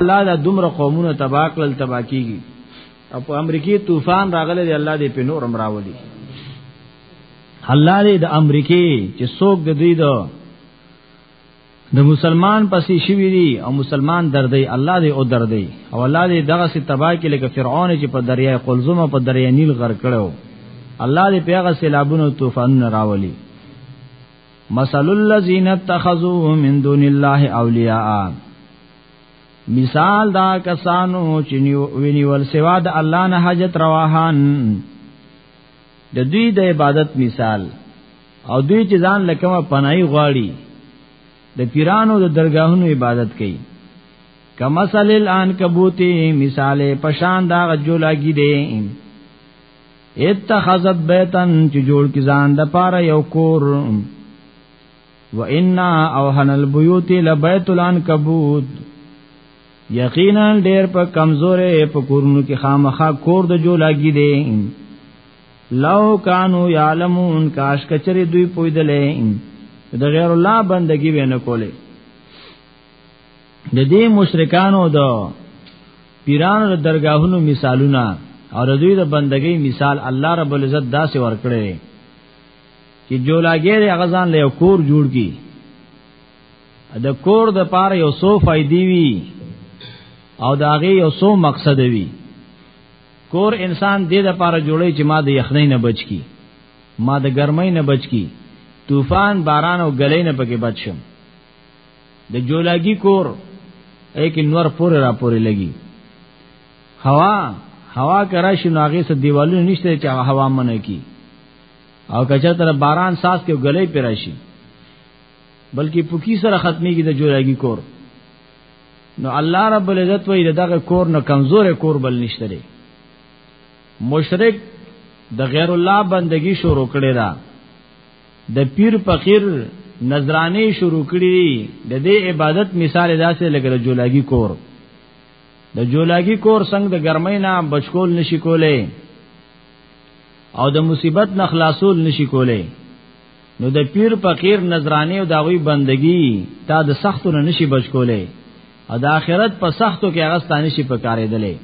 الله دا دومره قومونه تبا کړل تبا کیږي او په امریکای طوفان راغله دی الله دې په نور امراولي الله دې د امریکای چې څوک د دوی د د مسلمان پسې شوی دی او مسلمان دردی الله دې او دردی او الله دې دغه سي تبا کې لکه فرعون چې په دریای قلزم او په دریای نیل غر کړو الله دې پیغه سیلابونو طوفانونه راولي مثل الذين اتخذوا من دون الله اولیاء مثال دا کسانو چې ویني ول سوا د الله نه حاجت رواهان د دوی د عبادت مثال او دوی چې ځان لکه پناهي غواړي د پیرانو د درگاهونو عبادت کوي کما سل العنکبوت مثال پشان دا جولاګي دي اتخذت بیتن چې جوړ کی ځان د پاره یو کور و ان او هنل بیوت لبیت العنکبوت یقینا ډیر په کمزورې په کورونو کې خامخا کور د جو لاګي دي لو کانو یعلمون کاش کچری دوی پویدلې د غیر الله بندگی ونه کولې د دې مشرکانو د پیرانو د درگاهونو مثالونه او د دوی د بندګۍ مثال الله رب العزت داسې ورکړي چې جو لاګي هغه ځان له کور جوړ کی د کور د پاره یو سو فائدې وی او دا غي یو سو مقصد وی کور انسان دې د پاره جوړی چې ما د یخنۍ نه بچ کی ما د ګرمۍ نه بچ کی طوفان باران او غلې نه پکې بچ شم د جولاګي کور ایک نور پورې را پورې لګي هوا هوا کرا شنو هغه سره دیوالونه نشته چې هوا منه کی او کچا تر باران ساس کې غلې پیرا شي بلکې پوکی سره ختميږي د جوړاګي کور نو الله رب العزت وی دغه کور نه کمزور کور بل نشته لري مشرک د غیر الله بندگی شروع کړي دا د پیر فقیر نظرانه شروع کړي د دې عبادت مثال داسې لګل جوړاګي کور د جوړاګي کور څنګه د ګرمۍ نه بچکول نشي کولای او د مصیبت نه خلاصول نشي کولای نو د پیر فقیر نظرانه او داوی بندگی تا د سختو نه نشي بچ کولې او د آخرت په سختو کې هغه ستانه شي پکارېدلې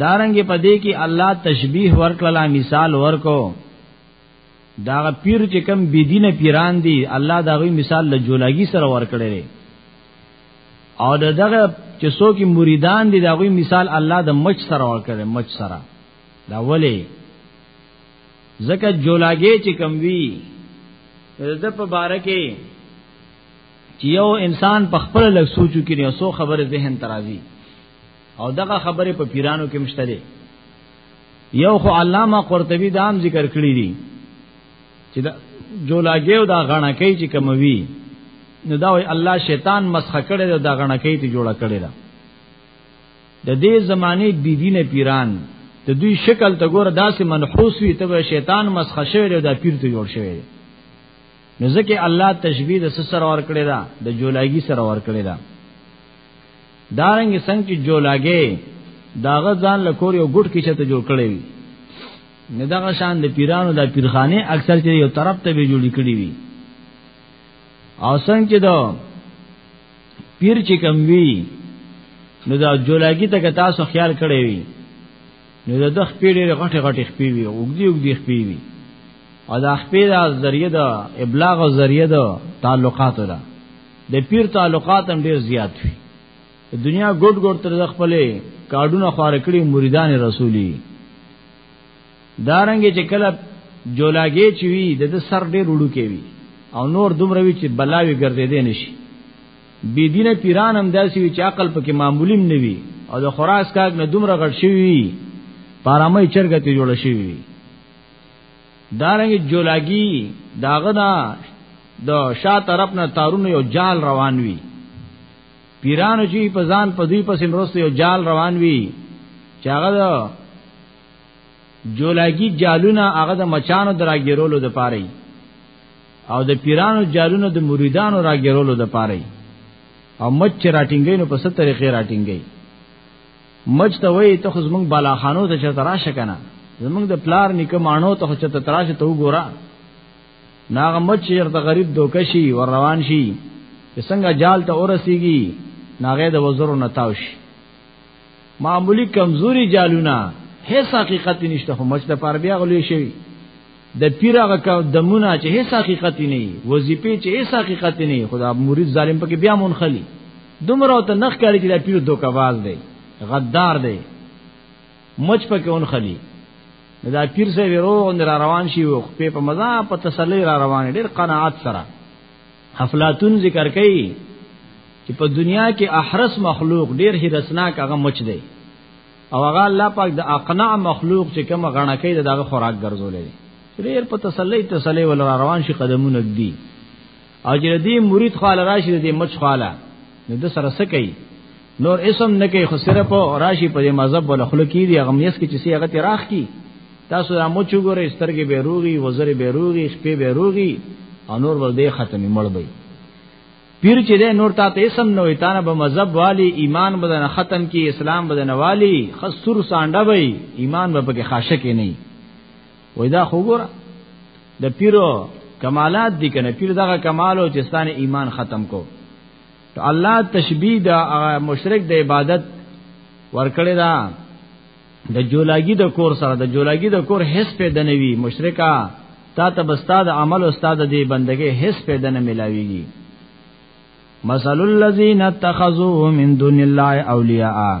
دارنګ په دې کې الله تشبیه ورکړه مثال ورکو دا پیر چې کم بی دینه پیران دي الله دا غوي مثال له جولاګي سره ورکړي او دغه چې څوک مریدان دي دا غوي مثال الله د مچ سره ورکړي مچ سره دا ولې زکه جولاګي چې کم وی د په باره کې چې یو انسان په خپل لږ سوچو کې نه سو خبره ذهن ترازی او دغه خبره په پیرانو کې مشته ده یو خو علامه قرطبي دام ذکر کړی دی چې دا جولاګي او دا غاڼه کوي چې کموي نو دا وی الله شیطان مسخ کړي دا غاڼه کوي ته جوړه کړي د دې زمانه بی دینه پیران ته دوی شکل ته ګوره داسې منحوس وي ته شیطان مسخ شوی دی دا پیر ته جوړ شوی دی نو ځکه الله تشبیه د سسر اور کړی دا د جولاګي سره اور کړی دا دارنګ څنګه چې جولاګي داغه ځان لکور یو ګډ کې چته جوړ کړی وي نه دغه شان د پیرانو د پیرخانه اکثر چې یو طرف ته به جوړی کړی وي او څنګه چې دا پیر چې کم وی نو دا جولاګي ته که تاسو خیال کړی وي نو دا د خپې ډېرې غټې غټې خپې وي اوږدې اوږدې خپې وي او دا خپې دا ذریعه ده ابلاغ او ذریعه ده تعلقات ده د پیر تعلقات هم ډېر زیات وي دنیا ګډ ګډ تر خپلې کارډونه خوار کړی مریدان رسولي دارنګ چې کله جولاګې چوي د سر ډېر وړو کوي او نور دومره وی چې بلاوي ګرځېدې نشي بی دینه پیران هم داسي وی چې عقل پکې معمولیم نه وي او د خراس کاګ نه دومره غټ شوی پارامه چرګه ته جوړ شوی دارنګ جولاګي داغه دا د شا طرف نه تارون یو جال روان وی پیرانو چې په ځان په دوی پسې مرسته یو جال روان وی چې هغه جولاګي جالونه هغه د مچانو دراګیرولو د پاره او د پیرانو جالونه د مریدانو راګیرولو د پاره او مچ راټینګي نو په ست طریقې راټینګي مچ ته وای ته خو زمونږ بالاخانو ته چرته راشه کنه زمونږ د پلار نیکه مانو ته خو چرته تراشه ته وګوره ناغه مچ چرته غریب دوکشي ور روان شي څنګه جال ته اورسیږي ناغه د وزرو نتاوش معمولی کمزوري جالونه هیڅ حقیقت نشته خو مچ د پاره بیا غلوي شوی د پیر هغه کا دمونه چې هیڅ حقیقت نه وي وظیفه چې هیڅ حقیقت نه وي خدا مرید ظالم پکې بیا منخلی دومره ته نخ کاری چې د پیر دوکواز دی غدار دی مچ پکې اونخلی دا پیر سره ورو را روان شي او په مزه په تسلی را روان ډیر قناعت سره افلاطون ذکر کوي چې په دنیا کې احرس مخلوق ډیر هرسناک هغه مچ دی او هغه الله پاک د اقناع مخلوق چې کوم غړنکې د دغه خوراک ګرځولې ډیر په تسلی تسلی ول روان شي قدمونه دی او چې دې مرید خاله راشي دې مچ خاله نو د سره څه کوي نور اسم نه کوي خو صرف راشي په مذهب ول خلک دي هغه میس کې چې هغه ته راخ کی تاسو را مو چوغره سترګې به روغي وزر به روغي شپې به روغي او نور ول دې ختمي مړ وي پیر چې دې نور تا ته اسم نه وي تا نه به مذهب والی ایمان بدن ختم کی اسلام بدن والی خسر سانډه وي ایمان به پکې خاشه کې نه وای دا خو ګوره د پیرو کمالات دي کنه پیر دغه کمال او چې ستانه ایمان ختم کو ته الله تشبیه دا مشرک د عبادت ورکړی دا د جولاګي د کور سره د جولاګي د کور هیڅ پیدا نه وی مشرکا تا ته بستاد عمل او استاد دی بندګي هیڅ پیدا نه ملاویږي مثل الذين اتخذوا من دون الله اولیاء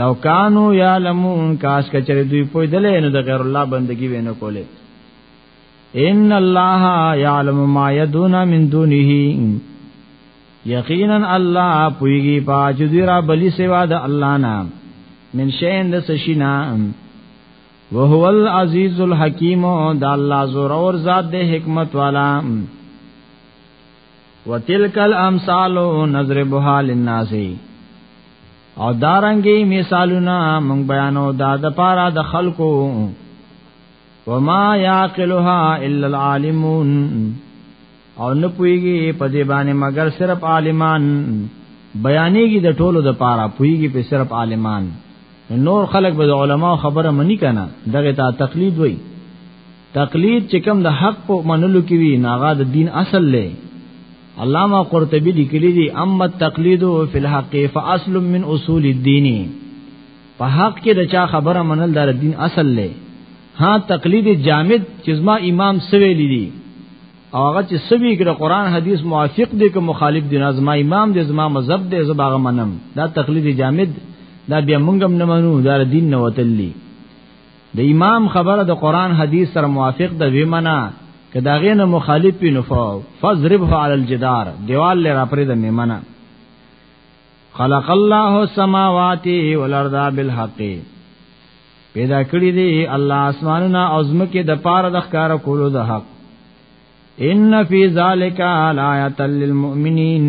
لو کانو یعلمون کاش کچره دوی په دلې نه د غیر الله بندگی وینه کوله ان الله یعلم ما یدون من دونه یقینا الله پویږي پاج دوی را بلی سوا د الله نه من شین د سشینا وهو العزیز الحکیم دا الله زور اور ذات دے حکمت والا وتلک الامثال نضربها للناس او دارنګي مثالونه مونږ بیانو دا د پارا د خلکو وما يعقلها الا العالمون او نه پويږي په دې باندې مگر صرف عالمان بیانېږي د ټولو د پارا پويږي په صرف عالمان نور خلک به علماء خبره منی کنه دغه ته تقلید وای تقلید چې کوم د حق په منلو کې وي ناغه د دین اصل لې علامه قرطبی لیکلی دی اما التقلید فی الحق فاصل من اصول الدین په حق کې د چا خبره منل د دین اصل لې ها تقلید جامد چې زما امام سویلی دی او هغه چې سوي کې د قران حدیث موافق دی که مخالف دی نظم امام دی زما مذهب دی زباغه منم دا تقلید جامد دا بیا مونږ هم نه منو دا دین نه وتلی د امام خبره د قران حدیث سره موافق ده ویمنه که دا غینه مخالف وي نو فضربه علی الجدار دیوال لرا پرې د میمنه خلق الله السماوات والارض بالحق پیدا کړی دی الله اسمانونه او زمکه د پاره د ښکار کولو د حق ان فی ذالک آیات للمؤمنین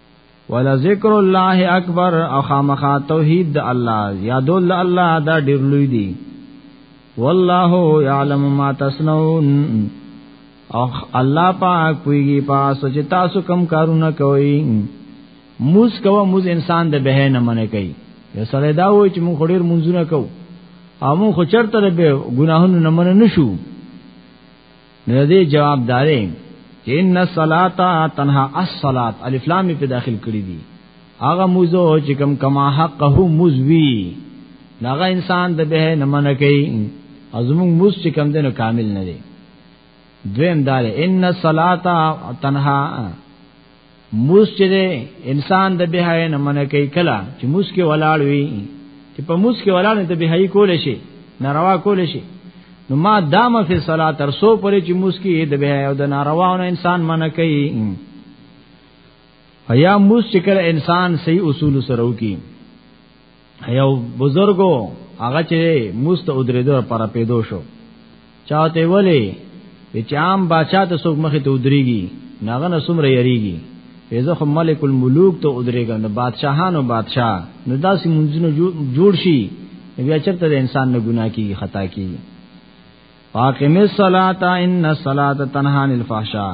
ولا ذکر الله اکبر او خامخا توحید د الله یادول الله دا ډیر لوی دی والله یعلم ما تصنعون او الله پاک کوي پاس چې تاسو کم کارونه کوي موس کوه موس انسان د به نه منې کوي یو سره دا وای چې مونږ ډیر منځونه کوو او مونږ خو چرته به ګناهونو نه منې نشو نو دې جواب دارې چې ان الصلات تنها الصلات الف لام په داخل کړی دي هغه موزو چې کم کما حقه مزوی هغه انسان د به نه من کوي ازمون موز چې کم دنو کامل نه دي دویم دار ان الصلات تنها موس چې انسان د بهای نه منع کوي کلا چې موس کې ولاړ وي چې په موس کې ولاړ نه ته بهای کول شي ناروا کول شي نو ما دام فی صلات تر سو پرې چې موس کې د بهای او د ناروا نه انسان منع کوي یا موس چې کله انسان صحیح اصول سره وکي یو بزرګو هغه چې موست او درېدو پر پیدو شو چاته ولی چې عام بادشاہ ته څوک مخې ته ودرېږي ناغه نه سمره یریږي فیضه خو ملک الملوک ته ودرېږي نو بادشاہانو بادشاہ نو داسې منځونه جوړ شي بیا چرته د انسان نه ګناه کیږي خطا کیږي واقم الصلاة ان الصلاة تنها عن الفحشاء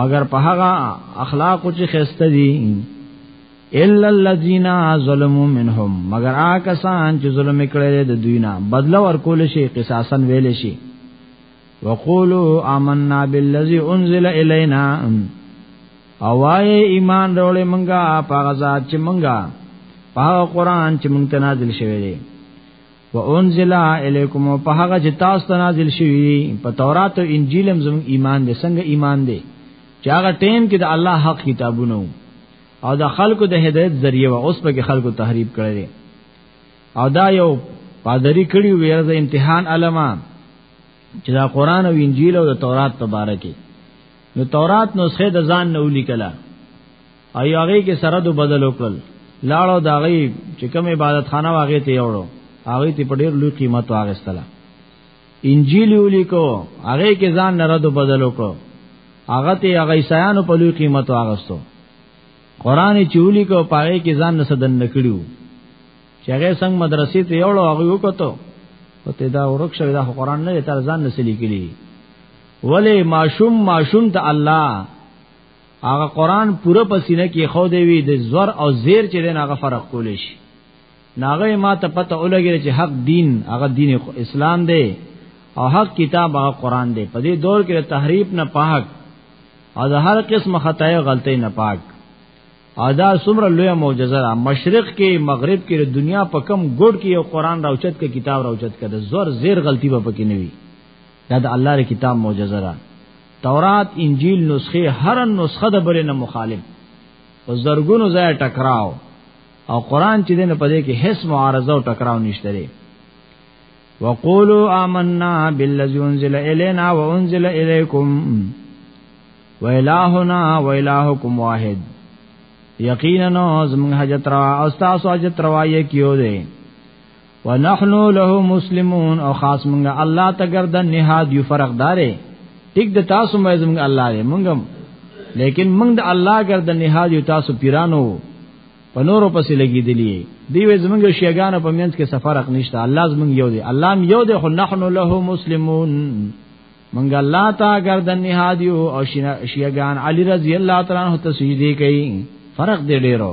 مگر په هغه اخلاق چې خسته دي الا الذين ظلموا منهم مگر آ کسان چې ظلم کړي د دوی نه بدله ورکول شي قصاصا ویل شي وقولوا آمنا بالذي انزل الينا اوای ایمان راولې مونږه په غزا چې مونږه په قرآن چې مونږ ته نازل شوی دی و انزل الیکم په هغه چې تاسو ته نازل شوی په تورات او انجیل هم زموږ ایمان دې څنګه ایمان دې چې هغه ټیم کې د الله حق کتابونه او د خلکو د هدایت ذریعہ و اوس په خلکو تحریب کړي او دا یو پادری کړي ویره د امتحان علما چې دا قران او انجیل او د تورات په باره کې نو تورات نسخه د ځان نه ولیکله ایو هغه کې سره دو بدل وکړل لاړو دا غي چې کوم عبادت خانه واغې ته یوړو هغه ته په ډیر لوی قیمت واغستله انجیل ولیکو هغه کې ځان نه ردو بدل وکړو هغه ته هغه عیسایانو په لوی قیمت واغستو قران چې ولیکو پاره کې ځان نه سدن نکړیو چې هغه څنګه مدرسې ته یوړو هغه وکړو او ته دا ورک شوی دا قران نه تر ځان نه سلی کړی ولی ماشوم ماشوم ته الله هغه قران پوره پسینه کې خو دی وی د زور او زیر چې دین هغه فرق کول شي ناغه ما ته پته ولګی چې حق دین هغه دین اسلام دی او حق کتاب هغه قران دی په دې دور کې تحریف نه پاک او د هر قسم خطای غلطی نه پاک ادا سمره لوی معجزه را مشرق کې مغرب کې د دنیا په کم ګډ کې یو قران راوچت کې کتاب راوچت کې د زور زیر غلطی به پکې نه وي دا د الله ر کتاب معجزه ده تورات انجیل نسخه هر نسخه د بل نه مخالف او زرګونو ځای ټکراو او قران چې دنه پدې کې هیڅ معارضه او ټکراو نشته لري وقولوا آمنا بالذي انزل الينا وانزل اليكم وإلهنا وإلهكم واحد یقینا زمون حجت روا او تاسو حجت روا یې کیو دی ونحن له مسلمون او خاص مونږه الله ته گردن نهاد یو فرق دارې ټیک د تاسو مې زمونږ الله دې مونږ لیکن مونږ د الله گردن نهاد یو تاسو پیرانو په نورو پسې لګیدلی دی وې زمونږ شیګانو په منځ کې سفرق نشته الله زمونږ یو دی الله م یو دی خو نحن له مسلمون مونږ الله ته گردن نهاد یو او شیګان علی رضی الله تعالی عنہ ته سجدي کوي فرق دی ډیرو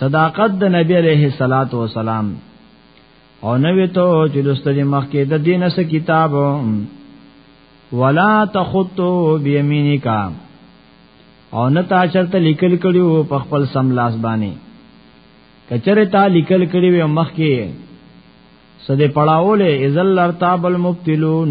صداقت د نبی علیه الصلاۃ والسلام او نوې ته چې دوستې مخ کې د دین سره کتاب ولا تخطو بیمینک او نه تا چرته لیکل کړیو په خپل سم لاس باندې کچره تا لیکل کړی وي مخ کې سده پړاولې ازل ارتاب المبتلون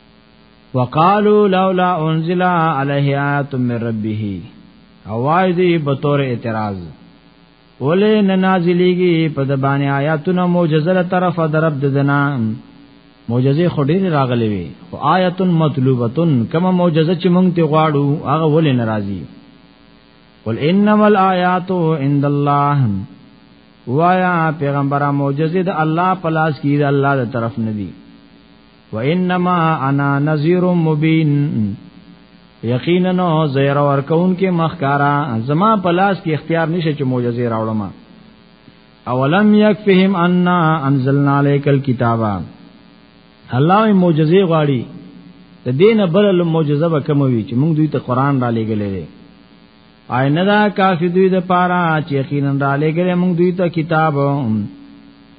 وقالو لولا انزل علیه آیات من ربه اوای دی په تور اعتراض ولې نه نازلېږي په د باندې آیاتونه معجزه له طرفه درب د دنا معجزه خډې راغلې وي او آیات مطلوبتن کما معجزه چې مونږ ته غواړو هغه ولې ناراضي قل انما الآیات عند الله وایا پیغمبره معجزه د الله پلاس کی د الله تر طرف ندی وانما انا نذير مبين یقینا نو زیر ور کون کې مخکارا زما پلاس کې اختیار نشه چې معجزه راوړم اولم یکفهم ان انزلنا الیک الكتابا الله معجزه غواړي د دین بل معجزه به کوم وی چې موږ دوی ته قران را لېګلې آی نه دا کافی دوی د پاره چې یقینا را لېګلې موږ دوی ته کتاب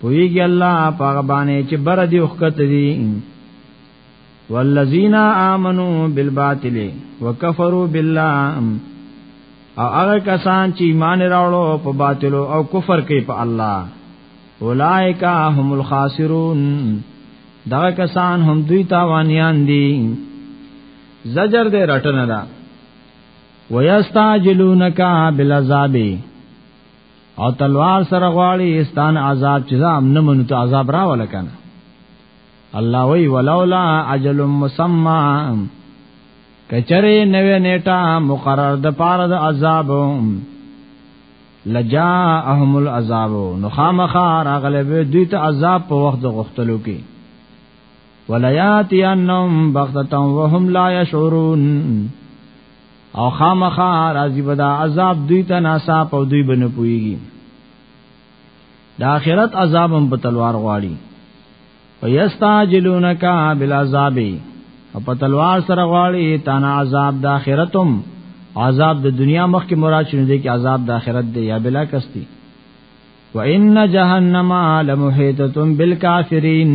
پویږي الله پاغه باندې چې بر دی وخت دی والذین آمنو بالباطل وکفروا بالله او هغه کسان چې ایمان راوړو په باطل او کفر کوي په الله اولائک هم الخاسرون دا کسان هم دوی تاوانیان دي زجر دې رټنه ده ويستعجلونک بالعذاب او تلوار سره غواړي استان عذاب چې زام نه منو ته عذاب را ولکنه الله وی ولولا اجل مسمى کچره نوې نیټه مقرر د پاره د عذاب لجاءهم العذاب نو خامخا راغلب دوی ته عذاب په وخت غختلو کې ولياتي انهم بغتتهم وهم لا يشعرون او خامخا راضی بدا عذاب دوی ته ناسا په دوی بنه پويږي د آخرت عذاب هم په تلوار غواړي ويستعجلونک بالعذاب او په تلوار سره غواړي تانا عذاب د آخرتم عذاب د دنیا مخ کې مراد شونه دي کې عذاب د آخرت دی یا بلا کستی وان جهنم لمحیطه بالکافرین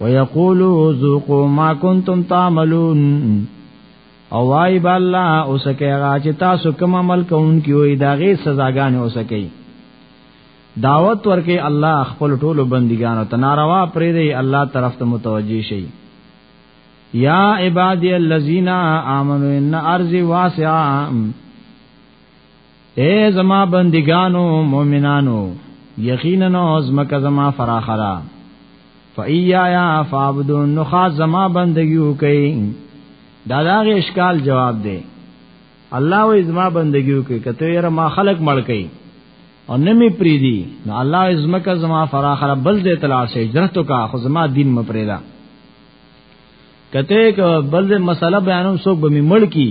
ويقولوا ذوقوا ما كنتم تعملون او وای با الله اوسکه هغه چې تاسو کوم عمل کوونکی وي دا غي سزاګانې اوسکه دعوت ورکه الله خپل ټولو بندګانو ته ناروا پرې دی الله طرف ته متوجي شي یا عبادی الذین آمنوا ان ارضی واسعه اے زما بندگانو مومنانو یقینا ازمک زما فراخرا فایا یا فعبدون نو خاص زما بندگیو کوي دا داغه اشکال جواب دی الله و ازما بندگیو کوي کته یې ما خلق مړ کوي او نمی پریدي نو الله ازمک زما فراخرا بل دې تلار شي هجرت کا خو زما دین م پریدا کته ک بل دې مسله بیانوم سو به می مړ کی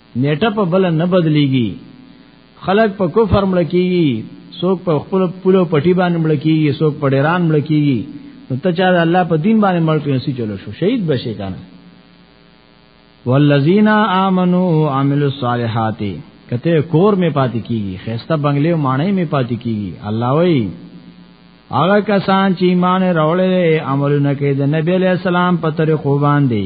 نیټه په بل نه بدليږي خلک په کفر مړ کیږي څوک په خپل پولو پټي باندې مړ کیږي څوک په ډیران مړ کیږي نو ته چا الله په دین باندې مړ کړې سي چلو شو شهید بشي کنه والذین آمنو عملوا الصالحات کته کور می پاتې کیږي خيسته بنگلې مانې می پاتې کیږي الله وای هغه کسان چې ایمان راوړل عملونه کوي د نبی له سلام په طریقو باندې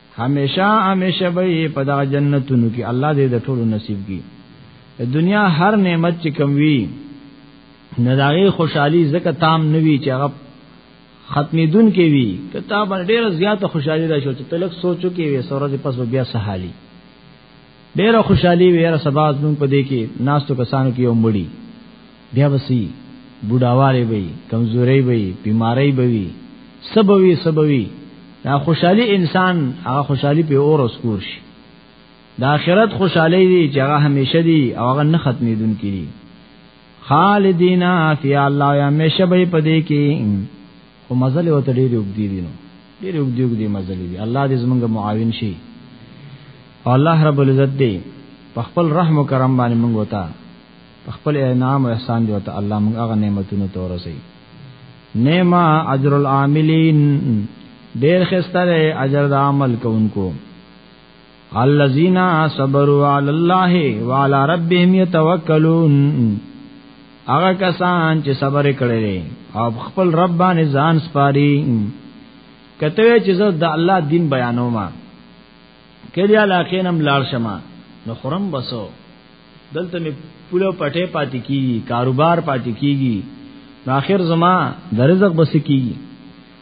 همیشه همیشه به په دا جنتونو کې الله دې د ټولو نصیب کړي دنیا هر نعمت چې کم وی نه داغه خوشحالي زکه تام نوي چې هغه ختمې دن کې وی کتاب ډېر زیات خوشحالي راشو چې تلک سوچو کې وي سورې پس بیا سحالي ډیره خوشحالي وي را سبا زمون په دې کې ناستو کسانو کې یو مړی بیا وسی بډاواله وي کمزوري وي بیماری وي سبوي سبوي دا خوشحالي انسان هغه خوشحالي په اور اوس کور شي د آخرت خوشحالي دي چې هغه همیشه دي او هغه نه ختمېدونکي دي خالدینا فی الله یا همیشه به پدې کې او مزل او ته ډېر وګدي دي نو ډېر وګدي وګدي مزل دي الله دې زمونږ معاون شي او الله رب العزت دې په خپل رحم او کرم باندې مونږ وتا په خپل انعام او احسان دی وتا الله مونږ هغه نعمتونو ته ورسي نعمه اجر العاملین ډېر خسته اجر د عمل کوونکو الذين صبروا على الله وعلى ربهم يتوکلون هغه کسان چې صبر کړي او خپل رب باندې ځان سپاري کته چې زه د الله دین بیانوم کړي علاقې نم لار شمه نو خرم بسو دلته می پوله پټه پاتې کیږي کاروبار پاتې کیږي اخر زما د رزق بس کیږي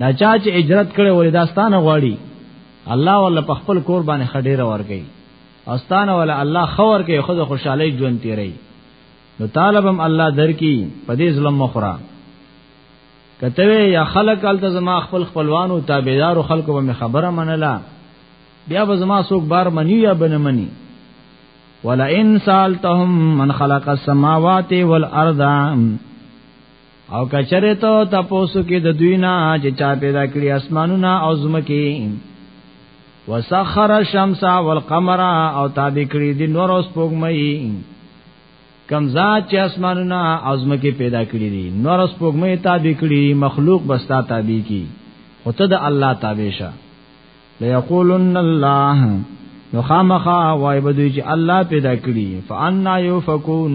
دا چا چې اجرت کړي ولې داستانه غواړي الله ولا په خپل کور باندې خډيره ورګي استانه ولا الله خور کې خود خوشاله ژوند تیری نو طالبم الله درکې په دې ظلم مخره کته یا خلق التزما خپل خپلوانو تابعدار او خلکو به خبره منله بیا به زما څوک بار منی یا بن منی ولا ان سالتهم من خلق السماوات والارض او کچره ته تاسو کې د دوی نه چې چا پیدا کړی اسمانونه او زمکه وسخر الشمس والقمر او تابع کړی د نور اوس پوګمې کم ذات چې اسمانونه او زمکه پیدا کړی دي نور اوس پوګمې تابع کړی مخلوق بستا تابع کی او ته د الله تابع شه ليقولن الله نو خامخا وای بدوی چې الله پیدا کړی فانا یوفکون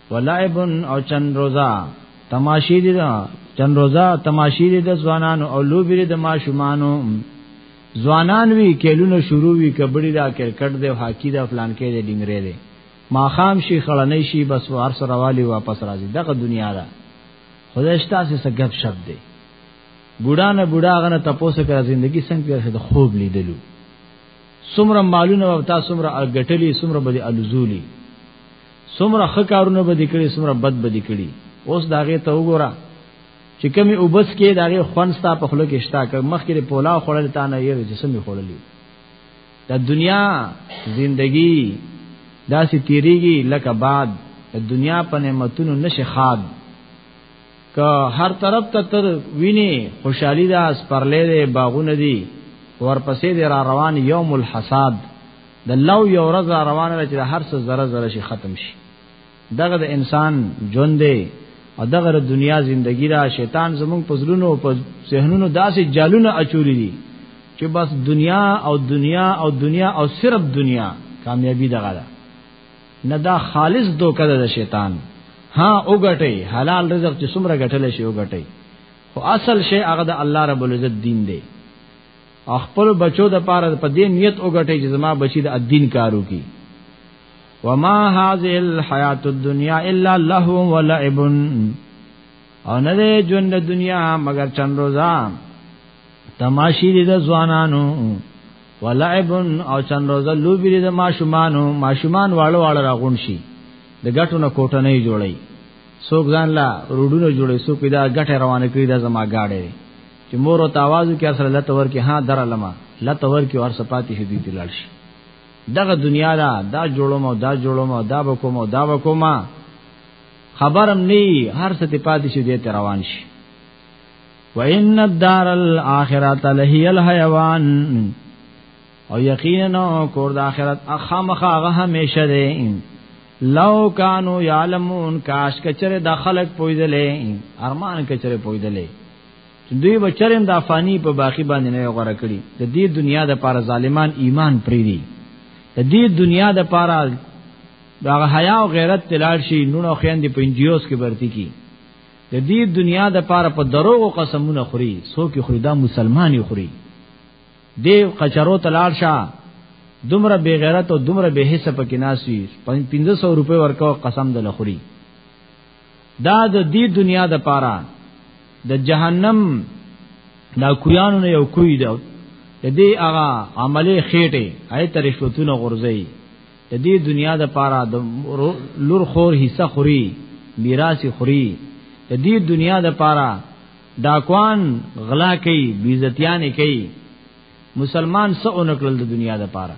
ولعب او چن روزا تماشې دي دا چن روزا تماشې دي د ځوانانو او لوبې دي د ماشومانو ځوانان وی کېلونه شروع وی کبډي دا کرکټ دی هاکی دا فلان کې دی ډینګره دی ماخام شي خړنې شي بس وار سره والی واپس راځي دغه دنیا ده خدای ستاسو څخه غب شپ دی بوډا نه بوډا غنه تاسو کړه ژوندۍ څنګه د خوب لیدلو سمره مالونه او تاسو سمره غټلی سمره به الزولی سمره خکارونه به دکړي سمره بد به دکړي اوس داغه ته وګوره چې کمی وبس کې داغه خونستا په خلو کې شتا کړ مخ کې پولا خړل تا نه یې جسم یې خړلې دا دنیا زندگی داسې تیریږي لکه باد دنیا په نعمتونو نشه خاد که هر طرف ته تر ویني خوشحالي ده سپرلې ده باغونه دي ورپسې دې را روان یوم الحساد د لو یو ورځ روانه ده چې هر څه ذره ذره شي ختم شي دغه د انسان ژوند دی او دغه د دنیا زندگی را شیطان زمونږ په زلونو او په ذهنونو داسې جالونه اچولې دي چې بس دنیا او دنیا او دنیا او صرف دنیا کامیابی دغه ده نه دا خالص دوکه ده شیطان ها وګټي حلال رزق چې څومره ګټل شي وګټي خو اصل شی هغه د الله رب العزت دین دی خپل بچو د پاره په دې نیت وګټي چې زما بچی د دین کارو کی وما هذه الحیات الدنیا الا لهو ولعب او نه دې ژوند د دنیا مگر چند روزا تماشې دې د ځوانانو ولعب او چند روزا لوبې دې د ماشومانو ماشومان واړو واړو راغون شي د ګټو نه کوټه نه جوړي څوک ځان لا روډونه جوړي څوک دا ګټه روانه کړی دا زما گاډي چې مور او تاوازو کې اصل لته ور کې ها در علما لته ور کې ور سپاتی هدي دلال شي دغه دنیا دا دا جوړوم او دا جوړوم او دا وکوم او دا وکوم خبرم نه هر څه ته پاتې شي دې روان شي وان الدار الاخره لهي الحيوان او یقینا کور د اخرت اخامخه هغه همیشه دی لو کانو یعلمون کاش کچره د خلق پویدلې ارمان کچره پویدلې چې دوی بچرم د افانی په باقی باندې نه غوړه کړی د دې دنیا د پاره ظالمان ایمان پری دی د دې دنیا د پاره دا حیا او غیرت تلال شي نونو خويندې په انجیوز کې برتی کی د دې دنیا د پاره په دروغ قسمونه خوري څوک خوري دا مسلمانې خوري دې قچرو تلال شه دومره بے غیرت او دومره بے حساب کې ناسوي 1500 روپے ورکو قسم د لخوري دا د دې دنیا د پاره د جهنم دا کویانو نه یو کوی دی د دې هغه عملي خېټه آی تر شوتونه غورځي د دې دنیا د پاره د لور خور حصہ خوري میراث خوري د دې دنیا د پاره ډاکوان غلا کوي بیزتیان کوي مسلمان سو نکړل د دنیا د پاره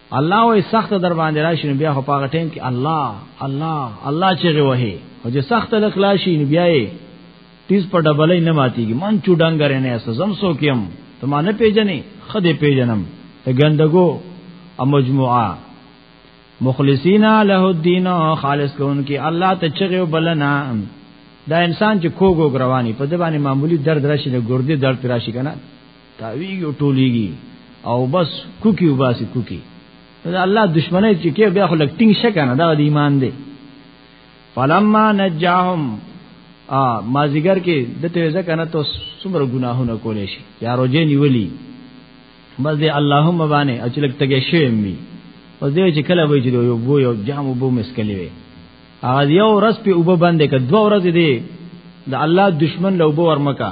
الله وې سخت در باندې راشي نو بیا خو پاغه ټیم کې الله الله الله چې غوهي او چې سخت لکلاشي نو بیا یې تیز په ډبلې نه ماتيږي من چوډنګر نه اسه زم سو کېم ته ما نه پیژنې خدې پیژنم ته ګندګو ا مجموعه مخلصین له الدین خالص کون کی الله ته چغه بلنا دا انسان چې کوګو رواني په دې باندې معمولی درد راشي د ګردې درد راشي کنه تاویږي او ټولیږي او بس کوکی وباسي کوکی دا الله دشمنه چې کې بیا خو لګ ټینګ شکنه دا د ایمان دی فلما نجاهم ا مازیګر کې د ته ځکه نه ته څومره ګناهونه کولې شي یا روزه نیولې بس دې اللهم باندې اچلک تګې شي می بس دې چې کله وای چې یو بو یو جام وبو مسکلې وي هغه یو ورځ په وب باندې ک دوه ورځې دې د الله دشمن له وب ورمکا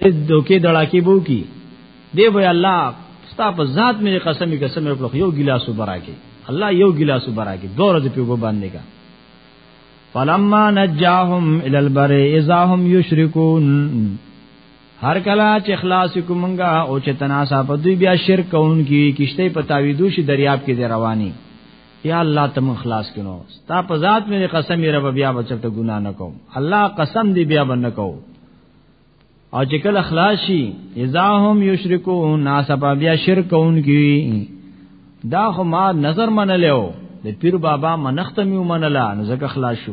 دوکې دړاکی بو کی دی وی الله ستا په ذات مې قسمی قسم یو یو ګلاس وبراکي الله یو ګلاس وبراکي دور دې په باندې کا فلما نجاهم الى البر اذا هم یشركون هر کلا چې خلاص کومنګا او چې تناسا په دوی بیا شرک کون کی کشته په تاویدو شي دریاب کې رواني یا الله تم خلاص کینو ستا په ذات مې قسم یې رب بیا بچته ګنا نه کوم الله قسم دی بیا بن نه کوم او چې کله خلاص شي اذا هم یشرکون ناسا په بیا شرک کون کی دا خو ما نظر منلو د پیر بابا منخت میو منلا نو زکه خلاص شو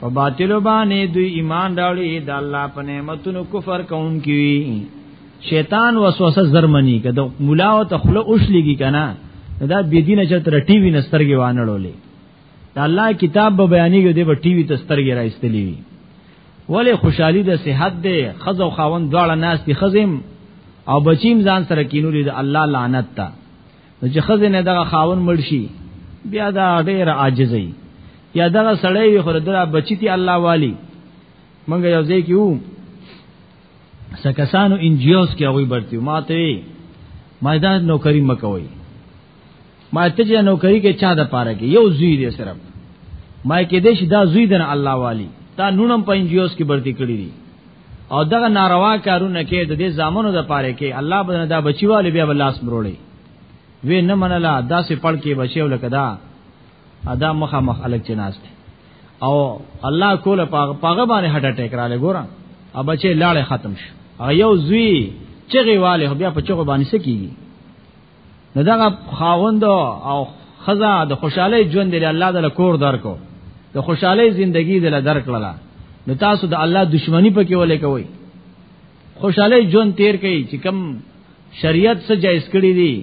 په باطل باندې دوی ایمان راوړي د الله په نعمتونو کفر کوونکي وي شیطان وسوسه زرمنی کده مولا او تخله اوش لګي کنه دا بی دینه چې تر ټي وی نسترګي وانړولې دا الله کتاب به بیانېږي دی به ټي وی تسترګي راځتلی وي ولې خوشحالي د صحت دی خزو خاون دواړه ناس دي خزم او بچیم ځان سره کینولې د الله لعنت ته چې خزینه دغه خاون مرشي بیا دا ډیر عاجزي یا دغه سړی وي خو دغه بچی تی الله والی منګه یو ځای کې وو سکسانو انجیوز کې هغه برتی ما ته ما دا نوکری مکوي ما ته چې نوکری کې چا د پاره کې یو زوی دی صرف ما کې دې شي دا زوی دنه الله والی تا نونم په انجیوز کې برتی کړی دی او دغه ناروا کارونه کې د دې زامنو د پاره کې الله بدنه دا بچیواله بیا بلاس مروړي وی نه منلا دا سي پړ کې بچیو لکه دا ادا مخه مخ الګ چناست او الله کوله پاغه باندې هټه ټیکراله ګورم ا بچي لاړې ختم شو یو زوی چغي والے بیا په چغو باندې سکیږي نو دغه خاوند او خزا د خوشحالي ژوند دی الله د کور درکو د خوشحالي ژوندۍ دی له درکړه نو تاسو د الله دشمنی پکې ولې کوي خوشحالي ژوند تیر کړي چې کم شریعت څخه جایز کړی دی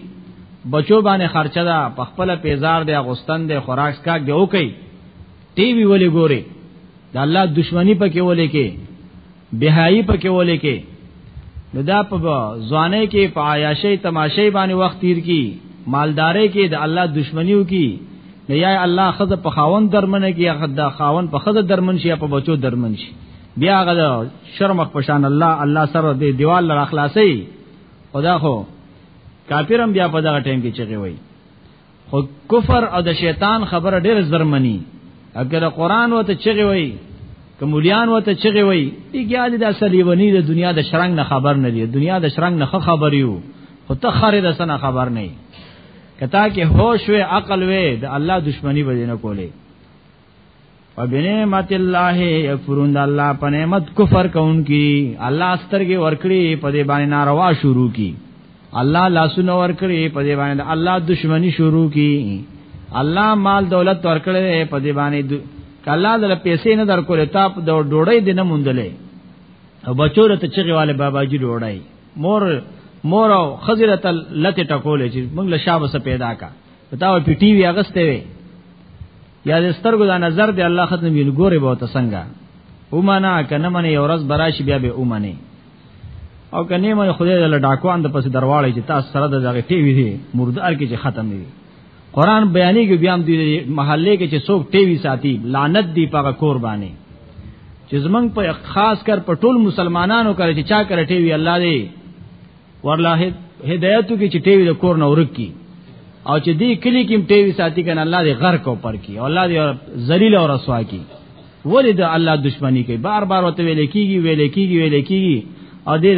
بچو باندې خرچه ده په خپل پیزار دی غستن دی خوراک کا دی او کوي ټي وي ولې ګوري د الله دشمنی پکې ولې کې بهایي پکې ولې کې نو دا په ځواني کې په عیاشي تماشې باندې وخت تیر کی مالداري کې د الله دشمنیو کی نه یا الله خزه په خاون درمن کې یا خدا خاون په خزه درمن شي یا په بچو درمن شي بیا غدا شرم پشان الله الله سره دې دیوال لر اخلاصي خدا خو کافرم بیا په دغه ټیم کې چغي وای خو کفر او د شیطان خبره ډېر زرمنی اگر قرآن وته چغي وای کوملیان وته چغي وای ایګیال د اصلي ونی د دنیا د شرنګ نه خبر نه دی دنیا د شرنګ نه خبر یو خو ته خره د سنه خبر نه کتا کې هوش و عقل و د الله دشمنی به نه کولې وبنعمت الله یکفرون الله په نعمت کفر کوونکی الله سترګې ورکړي په دې باندې ناروا شروع کی الله لاسونه ورکړي په دې باندې الله دشمنی شروع کی الله مال دولت ورکړي په دې باندې کله د پیسې نه درکول تا په ډوړې دینه مونډلې او بچو ته چغي والے بابا جی ډوړای مور مور او خزرت لته ټکولې چې موږ له شابه پیدا کا پتاو پی ټي وی اغسته وي یا د سترګو دا نظر دی الله ختم ویل ګوره به ته څنګه اومانا کنه منه یو ورځ براشي بیا به اومانه او کنه منه خدای دل ډاکوان د پس درواړی چې تاسو سره د دغه ټي وی دی مردار کې چې ختم دی قران بیانې کې بیا هم دی محله کې چې څوک ټي وی ساتي لعنت دی په کور باندې چې زمنګ په خاص کر په ټول مسلمانانو کړي چې چا کړي ټي وی الله دی ورلا هدایتو کې چې ټیوی د کور نه ورک کی او چې دی کلی کې ټیوی ساتي کنه الله دې غرق او پر کی او الله دې ذلیل او رسوا کی ولې د الله دشمنی کوي بار بار وته ویل کیږي ویل کیږي ویل کیږي او دې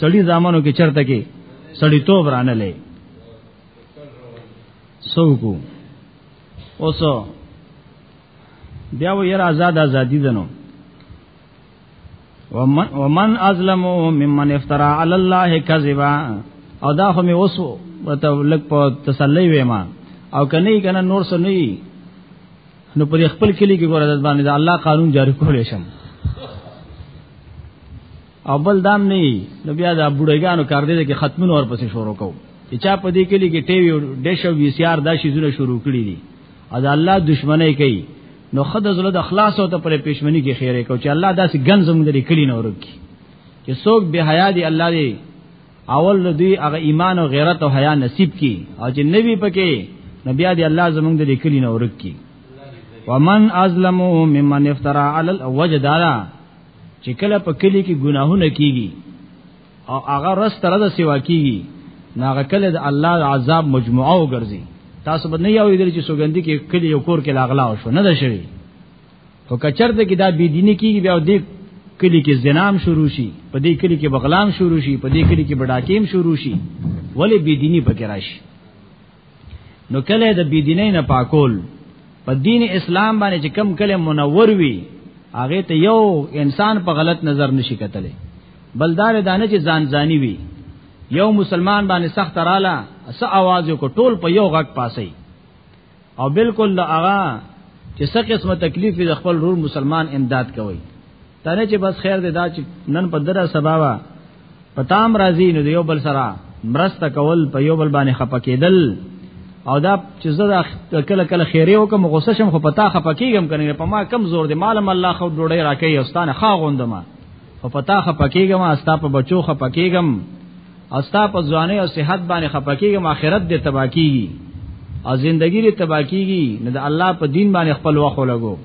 سړی زامنو کې چرته کې سړی توب رانه لې سوکو اوسو بیا و یره آزاد ازادي دنو ومن ومن ازلم ممن افترا علی الله کذبا او دا خو می وسو وته لک په تسلی وېما او کني کنه نور څه نه نو پر خپل کلی کې ګوره د باندې د الله قانون جاری کولې شم او بل دام نه نو بیا د بډایګانو کار دې کې ختمون اور پسې شروع کو چې چا په دې کلی کې ټي وي ډیش او وی سي ار دا شي زونه شروع کړی دي او د الله دشمنی کوي نو خد زله د اخلاص او ته پر پښمنی کې خیره کو چې الله داسې ګن زموږ لري کړی نه ورکی چې څوک به حیا دی الله دی اول دوی هغه ایمان او غیرت او حیا نصیب کی او چې نبی پکې نبی دی الله زموږ لري کړی نه ورکی ومن ازلم ممن افترا علی الوجدارا چې کله په کلی کې ګناهونه کیږي او هغه رس تر د سیوا کیږي ناغه کله د الله د عذاب مجموعه وګرځي تاسو به نه یو دل چې سوګندی کې کلی یو کور کې لاغلا شو نه ده شوی او کچرته کې دا بی دینی کیږي بیا دې کلی کې زنام شروع شي په دې کلی کې بغلام شروع شي په دې کلی کې بډاکیم شروع شي ولی بی دینی پکې راشي نو کله د بيدینې نه پاکول په دین اسلام باندې چې کم کله منور وي هغه ته یو انسان په غلط نظر نشي کتلی بلدار دانه چې ځان ځاني وي یو مسلمان باندې سخت رااله اس आवाज کو ټول په یو غټ پاسي او بالکل هغه چې څه قسمه تکلیف د خپل رور مسلمان امداد کوي دا نه چې بس خیر دی دا چې نن په دره سبا وا پتام راضی نو یو بل سره مرسته کول په یو بل باندې خپکیدل او دا چې زه دا کله کله خیره وکم غوسه شم خو پتا خپکیږم کنه په ما کم زور دی مالم الله خو ډوړی راکې استانه خا غوندم او پتا خپکیږم استا په بچو خپکیږم استا په ځواني او صحت باندې خپکیږم اخرت دې تباکیږي او زندگی دې تباکیږي نه د الله په دین باندې خپل وخت لګو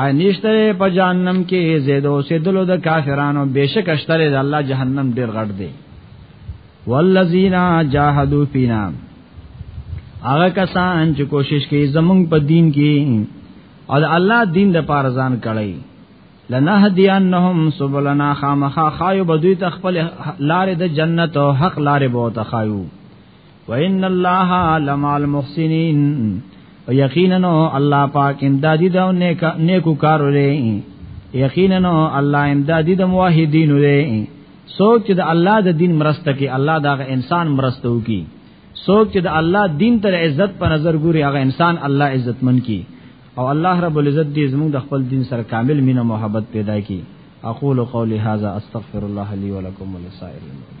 آی نشته په جهنم کې زیدو سیدلو د کافرانو بشک اشتره د الله جهنم ډیر غټ دی والذین جاهدوا فینا هغه کسان چې کوشش کوي زمونږ په دین کې او د الله دین د پاره ځان کړی لنهدینهم سبلنا خامخا خایو بدوی تخپل لارې د جنت او حق لارې بو تخایو وان الله علم المحسنین او یقینا الله پاک امدادی دا نیک نیکو کار لري یقینا الله امدادی د موحدین لري سوچ چې د الله د دین مرسته کې الله دا انسان مرسته وکي سوچ چې د الله دین تر عزت په نظر ګوري هغه انسان الله عزتمن کی او الله رب العزت دې زموږ د خپل دین سره کامل مینه محبت پیدا کی اقول قولی هذا استغفر الله لي ولكم ولسائر المؤمنين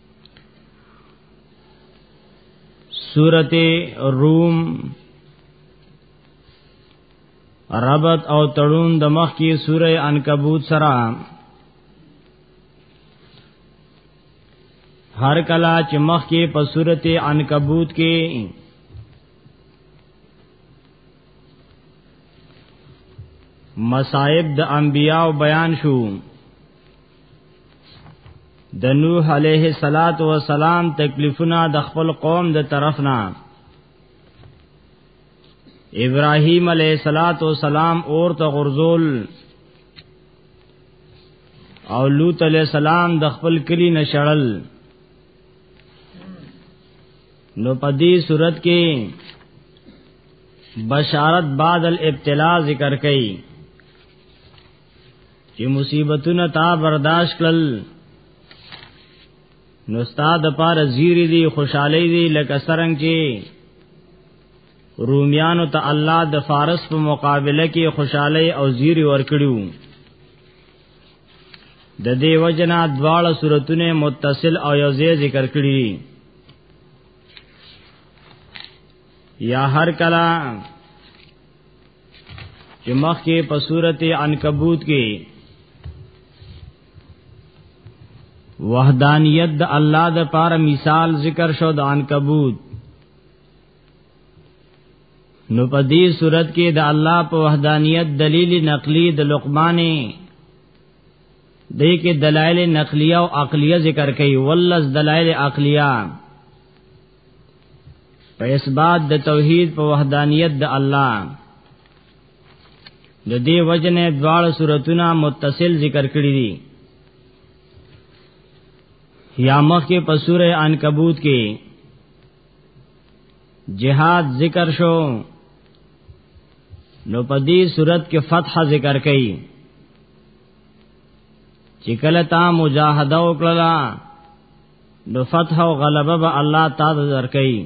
سورت روم ربط او تړون د مخ کی سوره عنکبوت سره هر کلا چې مخ کې په سورت عنکبوت کې مصائب د انبیاء بیان شو د نوح علیه الصلاۃ والسلام تکلیفونه د خپل قوم د طرف نه ابراهیم علیه الصلاۃ والسلام اور ته غرزول او لوط علیه السلام د خپل کلی نشړل نو په دې صورت کې بشارت بعد الابتلاء ذکر کړي چې مصیبتونه تا برداشت کړل نو استاد پار زیری دی خوشحالی دی لکه سرنګ چې رومیانو ته الله د فارس په مقابله کې خوشحالی او زیری ورکړیو د دې وجنا دواړه سورتونه متصل او یوځای ذکر کړی یا هر کلا چې مخکې په سورته عنکبوت کې وحدانیت د الله د پار مثال ذکر شو د عنکبوت نو په دې صورت کې د الله په وحدانیت دلیل نقلی د لقمان دې کې دلایل نقلیه او عقلیه ذکر کړي ولز دلایل عقلیه په اثبات د توحید په وحدانیت د الله د دې وجنه دواړه سورتونه متصل ذکر کړی دي یا مخکې په سوره عنکبوت کې جهاد ذکر شو نو په دې صورت کې فتح ذکر کړي چې کله تا مجاهده وکړه نو فتح او غلبه به الله تعالی درکړي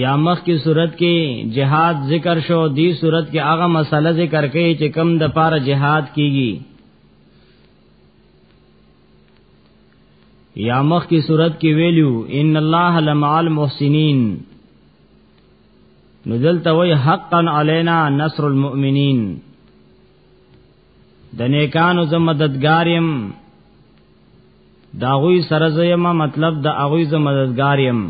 یا مخ کی صورت کې جهاد ذکر شو دی صورت کې هغه مسله ذکر کړي چې کم د پاره جهاد کیږي یا مخ کی صورت کې ویلو ان الله لمع المحسنین نزلت وی حقا علینا نصر المؤمنین د نیکانو زم مددګاریم داغوی سره زیم مطلب د اغوی زم مددګاریم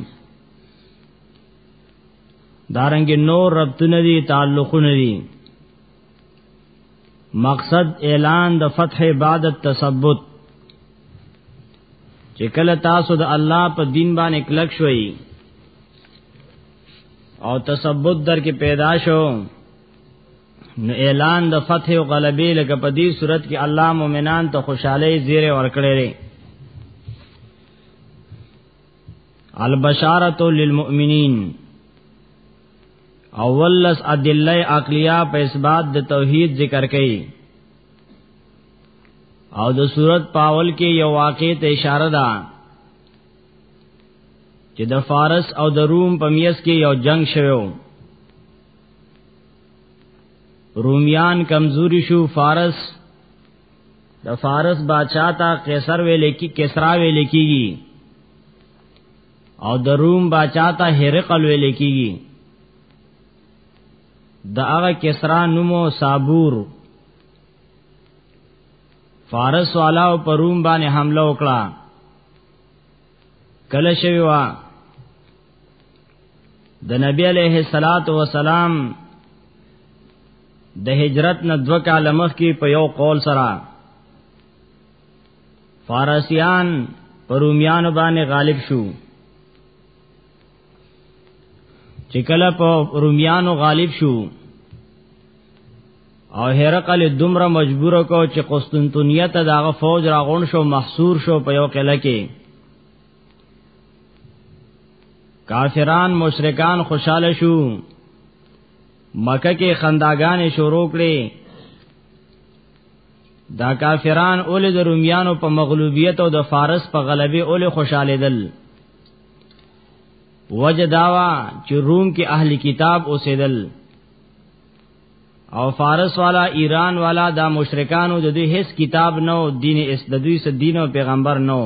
دارنګ نور ربطونه دي تعلقونه دي مقصد اعلان د فتح بعد التثبت چې کله تاسو د الله په دین باندې کلک شوي او تثبت در کې پیدا شو نو اعلان د فتح او غلبې لکه په دې صورت کې الله مؤمنان ته خوشاله زیره ورکړي لري البشارت للمؤمنین اولس ادله عقلیه په اثبات د توحید ذکر کړي او د صورت پاول کې یو واقع ته اشاره ده چې د فارس او د روم په میس کې یو جنگ شوو رومیان کمزوري شو فارس د فارس بادشاہ تا قیصر ویل کی کسرا ویل کیږي او د روم بادشاہ تا هرقل ویل کیږي د هغه کسرا نومو صابور فارس والا او پروم باندې حمله وکړه کله شوی وا د نبی علیہ الصلات والسلام د هجرت نه دو کال مخکې په یو قول سره فارسیان پرومیان باندې غالب شو چې کله په رومیانو غالب شو او هرقل دومره مجبور کو چې قسطنطنیه ته دغه فوج راغون شو محصور شو په یو کله کې کافران مشرکان خوشاله شو مکه کې خنداګانې شروع کړې دا کافران اول د رومیانو په مغلوبیت او د فارس په غلبې اول خوشاله دل وجه داوا چې روم کې اهلی کتاب اوسېدل او فارس والا ایران والا دا مشرکانو د دوی هیڅ کتاب نو دین اس د دوی سره دین او پیغمبر نو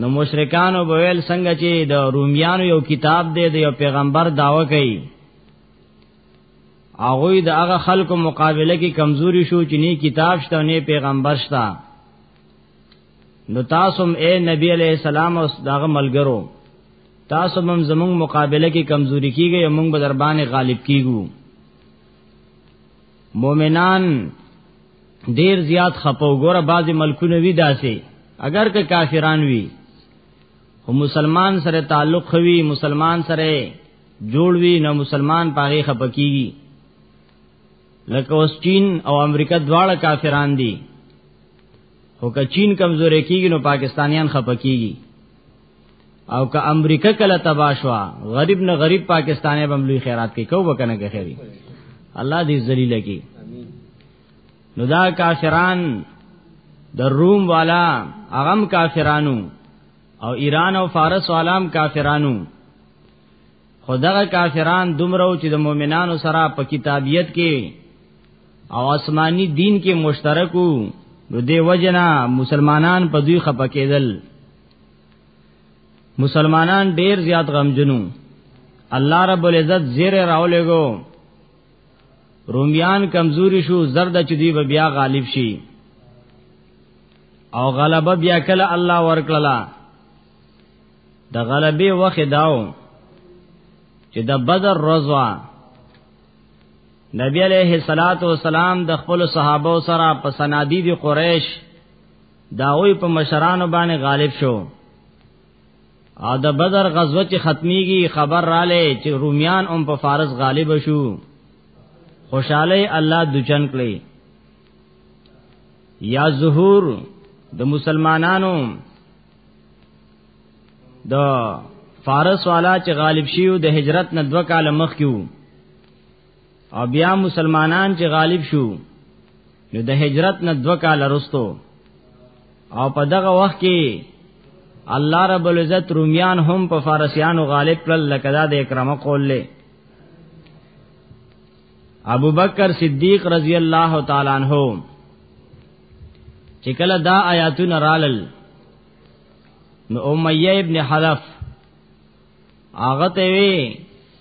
نو مشرکانو بویل څنګه چې د رومیانو یو کتاب دی د یو پیغمبر داوا کوي هغه د هغه خلکو مقابله کې کمزوري شو چې نه کتاب شته نه پیغمبر شته نو تاسو هم اے نبی علیہ السلام او داغه ملګرو تاسو هم زموږ مقابله کې کمزوري کیږئ او موږ به در باندې غالب کیږو مؤمنان ډیر زیات خپو ګوره بعضی ملکونه وی داسې اگر که کافران وی او مسلمان سره تعلق خوي مسلمان سره جوړ وی نو مسلمان پاغه خپکیږي لکه اوس چین او امریکا دواړه کافران دي خو که چین کمزورې کیږي نو پاکستانیان خپکیږي او که امریکا کله تباشوا غریب نه غریب پاکستاني بم لوی خیرات کوي کو وکنه کې خیری الله دې ذلیل کی نو دا کافران د روم والا اغم کافرانو او ایران او فارس والام کافرانو خدغه کافران دومره چې د مؤمنانو سره په کتابیت کې او آسمانی دین کې مشترکو نو دی وجنا مسلمانان په دوی خپه کېدل مسلمانان ډیر زیات غمجنو الله رب العزت زیر راولېګو رومیان کمزوري شو زرد چې دی بیا غالب شي او غلبه بیا کله الله ورکړه د غلبې وخت داو چې د بدر رضوا نبی علیہ الصلات والسلام د خپل صحابه سره په سنادید قریش داوی په مشرانو باندې غالب شو او د بدر غزوه چې ختميږي خبر رااله چې روميان هم په فارس غالب شو خوشاله الله دچن کړی یا ظهور د مسلمانانو دا فارس والا چې غالب شیو د هجرت نه دوه کال مخ کیو او بیا مسلمانان چې غالب شو نو د هجرت نه دوه کال رستو او په دغه وخت کې الله رب العزت رومیان هم په فارسیانو غالب کړل لکه دا د اکرامه قول له ابو بکر صدیق رضی الله تعالی عنہ چې کله دا آیاتونه رالل نو امیہ ابن حلف هغه ته وی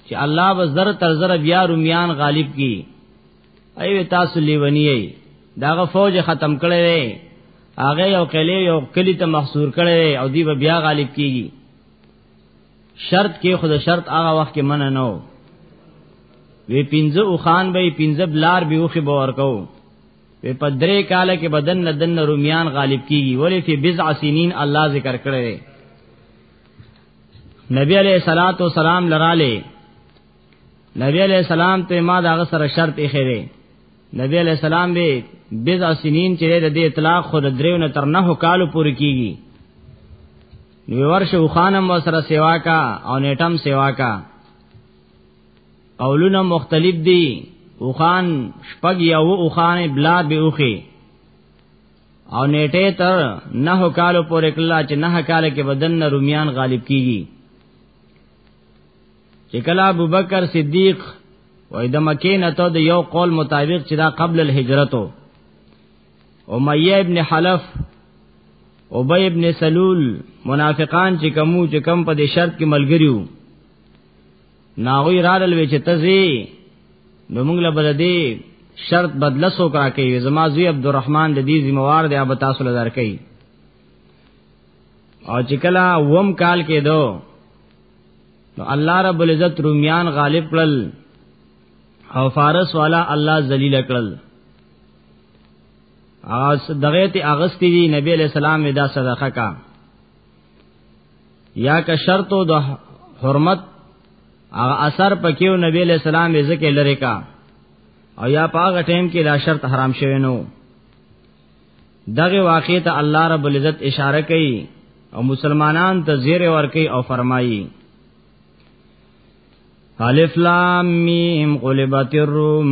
چې الله به زر تر زر بیا رومیان غالب کی ایو تاسو لیونی ای داغه فوج ختم کړي وی هغه یو کلی یو کلی ته محصور کړي او دی به بیا غالب کیږي شرط کې خود شرط هغه وخت کې منه نو وی پینځه او خان به پینځه بلار به وخه به ورکو وی په درې کال کې بدن نه دن رومیان غالب کیږي ولې فی بضع سنین الله ذکر کړی نبی علیہ الصلات والسلام لراله نبی علیہ السلام ته ما دا سره شرط یې خېره نبی علیہ السلام به بضع سنین چې د اطلاق خود دریو نه تر نه کالو پورې کیږي نو ورشو خانم وسره سیوا کا او نیټم سیوا کا قولونه مختلف دي او خان شپږ یو او خان بلا به اوخي او نیټه تر نه کالو پورې کلا چې نه کال کې بدن نه رومیان غالب کیږي چې کلا ابوبکر صدیق وای د مکې نه ته د یو قول مطابق چې دا قبل الهجرتو امیہ ابن حلف ابی ابن سلول منافقان چې کمو چې کم په دې شرط کې ملګریو ناغوی رالل وی چې تزي نو موږ له بلدی شرط بدلسو کرا کوي زما زوی عبدالرحمن د دې ذمہوار دی اب تاسو له درکې او چې کله وم کال کې دو نو الله رب العزت رومیان غالب کړل او فارس والا الله ذلیل کړل اس دغه ته اغستی دی نبی علیہ السلام ودا صدقه کا یا که شرط او د حرمت هغه اثر پکیو نبی علیہ السلام یې ځکه لری کا او یا پاغه ټیم کې دا شرط حرام شوی نو دغه واقع ته الله رب العزت اشاره کوي او مسلمانان ته زیر ور کوي او فرمایي الف لام میم غلبت الروم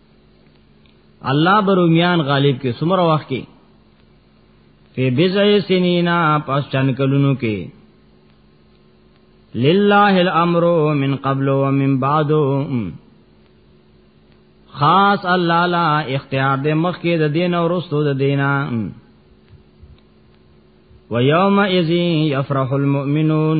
الله برومیان غالب کې سمره وخت کې فی بزع سنینا پس چن کلونو کې لله الامر من قبل ومن بعد خاص الله لا اختیار دې مخ کې د دین او رستو د دینا ويوم اذ يفرح المؤمنون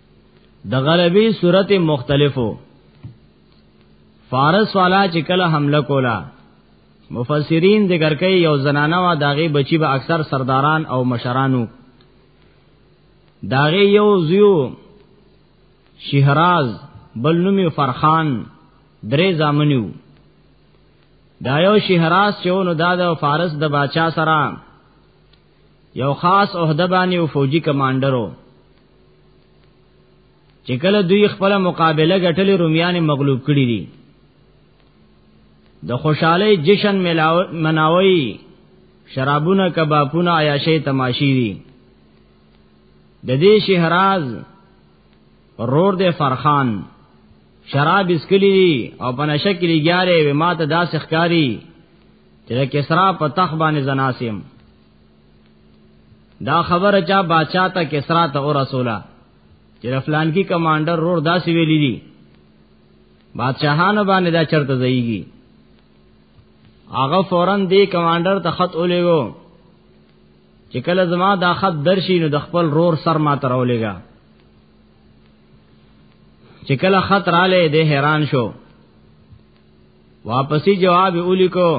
د غلبي صورت مختلفو فارس والا چې کله حمله کولا مفسرین ذکر کوي یو زنانه وا داغه بچی به اکثر سرداران او مشرانو داغه یو زیو شهراز بل نومي فرخان درې زامنیو دا یو شهراز چې نو دا د فارس د باچا سره یو خاص عہده باندې او فوجي کمانډرو چې کله دوی خپل مقابله غټلې رومیان مغلوب کړي دي د خوشحاله جشن مناوي شرابونه کبابونه عیاشې تماشې دي د دې شهراز رور دې فرخان شراب اسکلی دي او په نشه کې لګیاره وي ماته داسې ښکاری چې د کسرا په تخ باندې زناسیم دا خبره چا بادشاہ ته کسرا ته او رسولا چې رفلان کی کمانډر رور داسې ویلي دي بادشاہانو باندې دا چرته ځایږي هغه فورن دی کمانډر ته خط ولېګو چې کله زما دا خط درشي نو د خپل رور سر ما تر ولېګا چې کله خط رااله دې حیران شو واپسی جواب ولیکو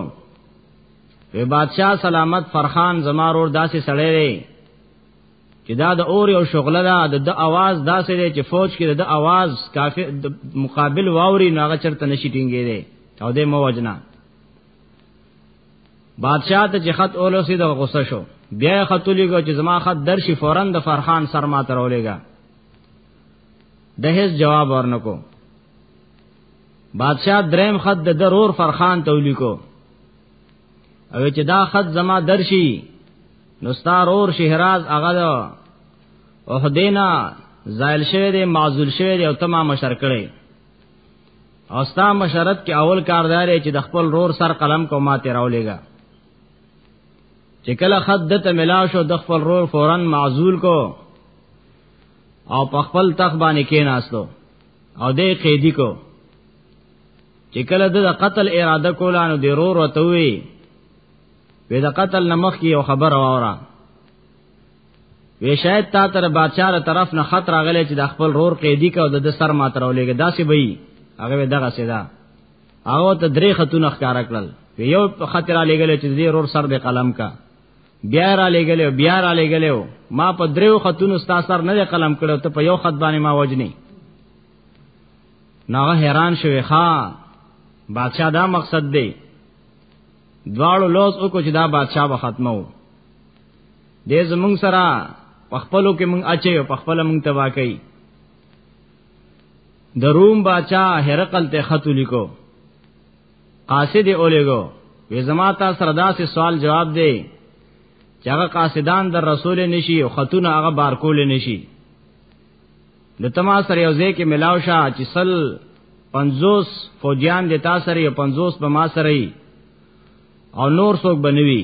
وی بادشاہ سلامت فرخان زمارور داسې سړی دی چې دا د اور یو شغله ده د د اواز داسې دی چې فوج کې د اواز کافي مقابل واوري نو هغه چرته نشي ټینګې دی او د مو وجنا بادشاہ ته چې خط اولو سي د غصه شو بیا خط لګو چې زما خط درشي فورن د فرخان سر ما تر ولېګا د هیڅ جواب ورنکو بادشاہ دریم خط د ضرور فرخان تولیکو او چې دا خط زما درشي نو ستار اور شهراز هغه ده او هدینا زائل شوی دی معذول شوی دی او تمام مشر کړي او ستا مشرت کې اول کاردار چې د خپل رور سر قلم کو ما تیراو لګا چې کله خط د ته ملا شو د خپل رور فورا معذول کو او په خپل تخ باندې کې ناستو او دې قیدی کو چې کله د قتل اراده کوله نو د رور وته وی وې د قتل نمخ کې یو خبر اورا وې شاید تا تر بادشاہ تر طرف نه خطر غلې چې د خپل رور قیدی کا او د سر ما تر ولېګه داسې وی هغه دغه سیدا هغه ته درې خطونه ښکارا کړل یو خطر لګل چې دې رور سر د قلم کا بیا را لګل بیا را لګل ما په دریو خطونو ستا سر نه قلم کړو ته په یو خط باندې ما وجنی نو حیران شوی ښا بادشاہ دا مقصد دی دواړو لوز او کو چې دا بادشاہ به ختمو دې زمونږ سره پخپلو کې مونږ اچي او پخپل مونږ تبا کوي د روم بادشاہ هرقل ته خط لیکو قاصد اولېګو وې زما تا سره داسې سوال جواب دی چې هغه قاصدان در رسول نشي او خطونه هغه بار کول نشي د تما سره یو ځای کې ملاو شه چې سل 50 فوجیان د تا سره یو 50 په ما سره ای او نور څوک بنوي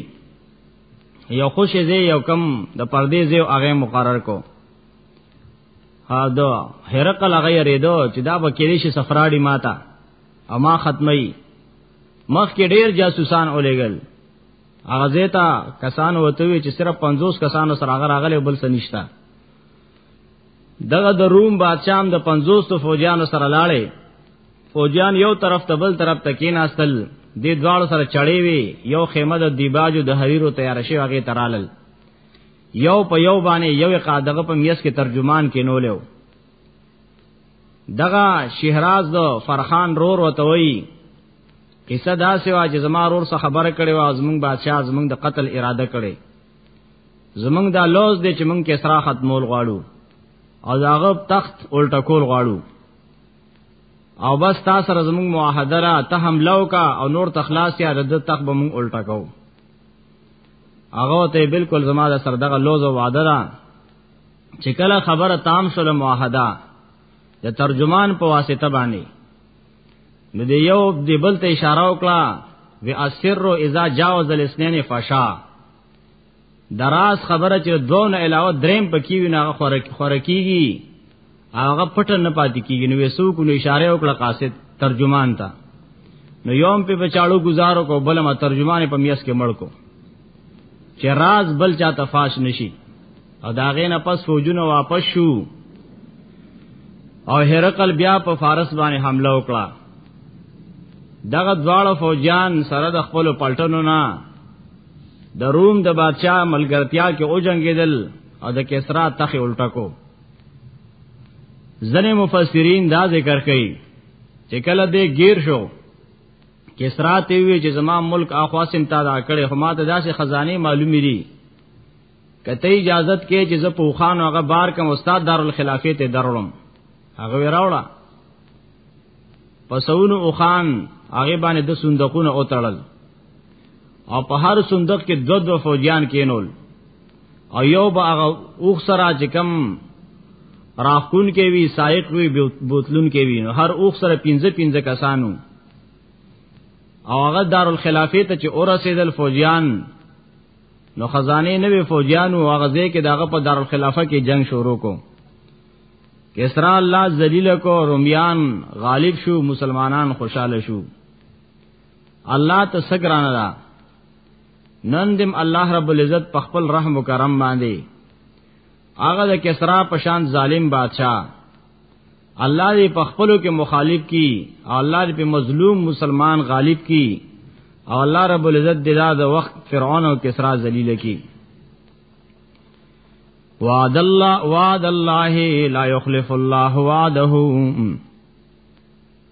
یو خوش زی یو کم د پردې زی هغه مقرر کو ها دا هرقل هغه یریدو چې دا به کېدې شي سفراړي ماتا اما ختمي مخ کې ډیر جاسوسان اولېګل هغه زیتا کسان وته وی چې صرف 50 کسانو سره هغه راغلي بل څه نشتا دغه د روم بادشاہ هم د 50 فوجانو سره لاړې فوجان یو طرف ته بل طرف ته کیناستل دې دواړو سره چړې وی یو خیمه د دیباجو د حریرو تیار شي هغه ترالل یو په یو باندې یو قادغه په میس کې ترجمان کې نولیو دغه شهراز د فرخان رور وتوي قصه دا سوا چې زما رور سره خبره کړې و ازمن بادشاہ ازمن د قتل اراده کړې زمنګ دا لوز دی چې مونږ کې سرا ختمول غواړو او داغه تخت الټا کول غواړو او بس تا سره زمونږ معاهده را ته هم لو کا او نور تخلاص یا رد تخ به مونږ الټا کو هغه ته بالکل زما د سر دغه لوز او وعده را چې کله خبره تام شول معاهده د ترجمان په واسطه باندې نو دی یو دی بل ته اشاره وکړه و اسر اذا جاوز الاسنین فشا دراز خبره چې دوه نه علاوه دریم پکې وینه خورکیږي هغه پټ نه پاتې کیږي نو وسو کو نو اشاره وکړه قاصد ترجمان ته نو یوم په بچاړو گزارو کو بلما ترجمان په میاس کې مړ کو چې راز بل چا تفاش نشي او دا غې نه پس فوجونه واپس شو او هرقل بیا په فارس باندې حمله وکړه دغه دواړه فوجان سره د خپل پلټنو نه د روم د بادشاہ ملګرتیا کې او جنگیدل او د کسرا تخ الټا کو ځنې مفسرین دا ذکر کوي چې کله دې گیر شو کسرا ته وی چې زما ملک اخواسم تا دا کړي خو ماته داسې خزانه معلومې دي کته اجازه کې چې زه په خان هغه بار کوم استاد دارالخلافه ته درولم هغه وراوړه پسونو او خان هغه باندې د صندوقونو او تړل او په هر صندوق کې دو دو فوجیان کینول او یو به هغه اوخ سره چې کم راخون کې وی سائق وی بوتلون کې وی هر اوخ سره 15 15 کسانو او هغه دارالخلافه ته چې اورسیدل فوجیان نو خزانه نه وی فوجیان او هغه ځای کې دغه په دارالخلافه کې جنگ شروع کو کسرا الله ذلیل کو رومیان غالب شو مسلمانان خوشاله شو الله ته سګرانه نن دم الله رب العزت په خپل رحم او کرم باندې هغه د کسرا پشان ظالم بادشاہ الله دې په خپلو کې مخالف کی او الله دې په مظلوم مسلمان غالب کی او الله رب العزت دې دا د وخت فرعون او کسرا ذلیل کی وعد الله وعد الله لا يخلف الله وعده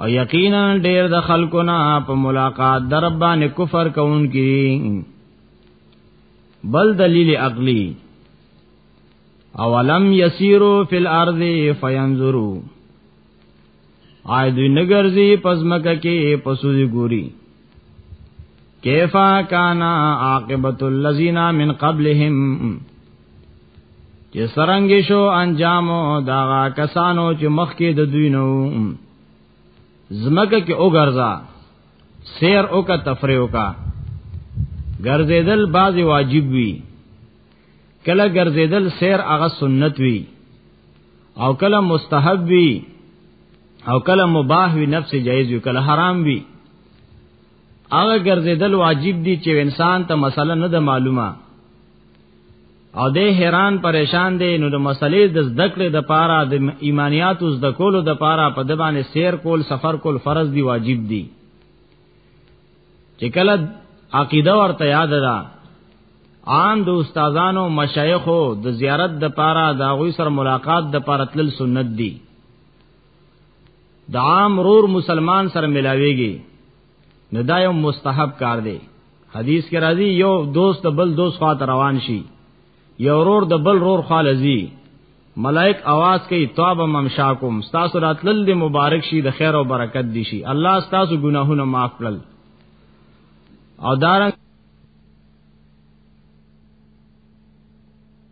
او یقینا ډیر د خلکو نه په ملاقات در باندې کفر کوونکي بل دلیل عقلی اولم یسیرو فی الارض فینظرو آی دوی نگرزی پزمکه کې پسوزی ګوري کیفا کانا عاقبت الذین من قبلهم چې سرنګ شو انجامو دا کسانو چې مخکې د دوی نو زمکه کې وګرځا سیر او کا تفریح او کا ګرځیدل بعضی واجب وی کله ګرځیدل سیر هغه سنت وی او کله مستحب وی او کله مباح وی نفس جایز وی کله حرام وی هغه ګرځیدل واجب دي چې انسان ته مسله نه ده معلومه او د حیران پریشان دی نو د مسلې د زده کړې د پاره د ایمانیات او زده کولو د پاره په د باندې سیر کول سفر کول فرض دی واجب دی چې کله عقیده ورته یاد ده عام د استادانو مشایخو د زیارت د پاره د غوی سره ملاقات د پاره تل سنت دی د عام رور مسلمان سره ملاويږي نو دا یو مستحب کار دی حدیث کې راځي یو دوست بل دوست خوا روان شي یو رور د بل رور خوا لذي ملائک आवाज کوي توب ممشاکم تاسو راتلل دی مبارک شي د خیر او برکت دي شي الله تاسو ګناهونه معاف کړل او دارنګ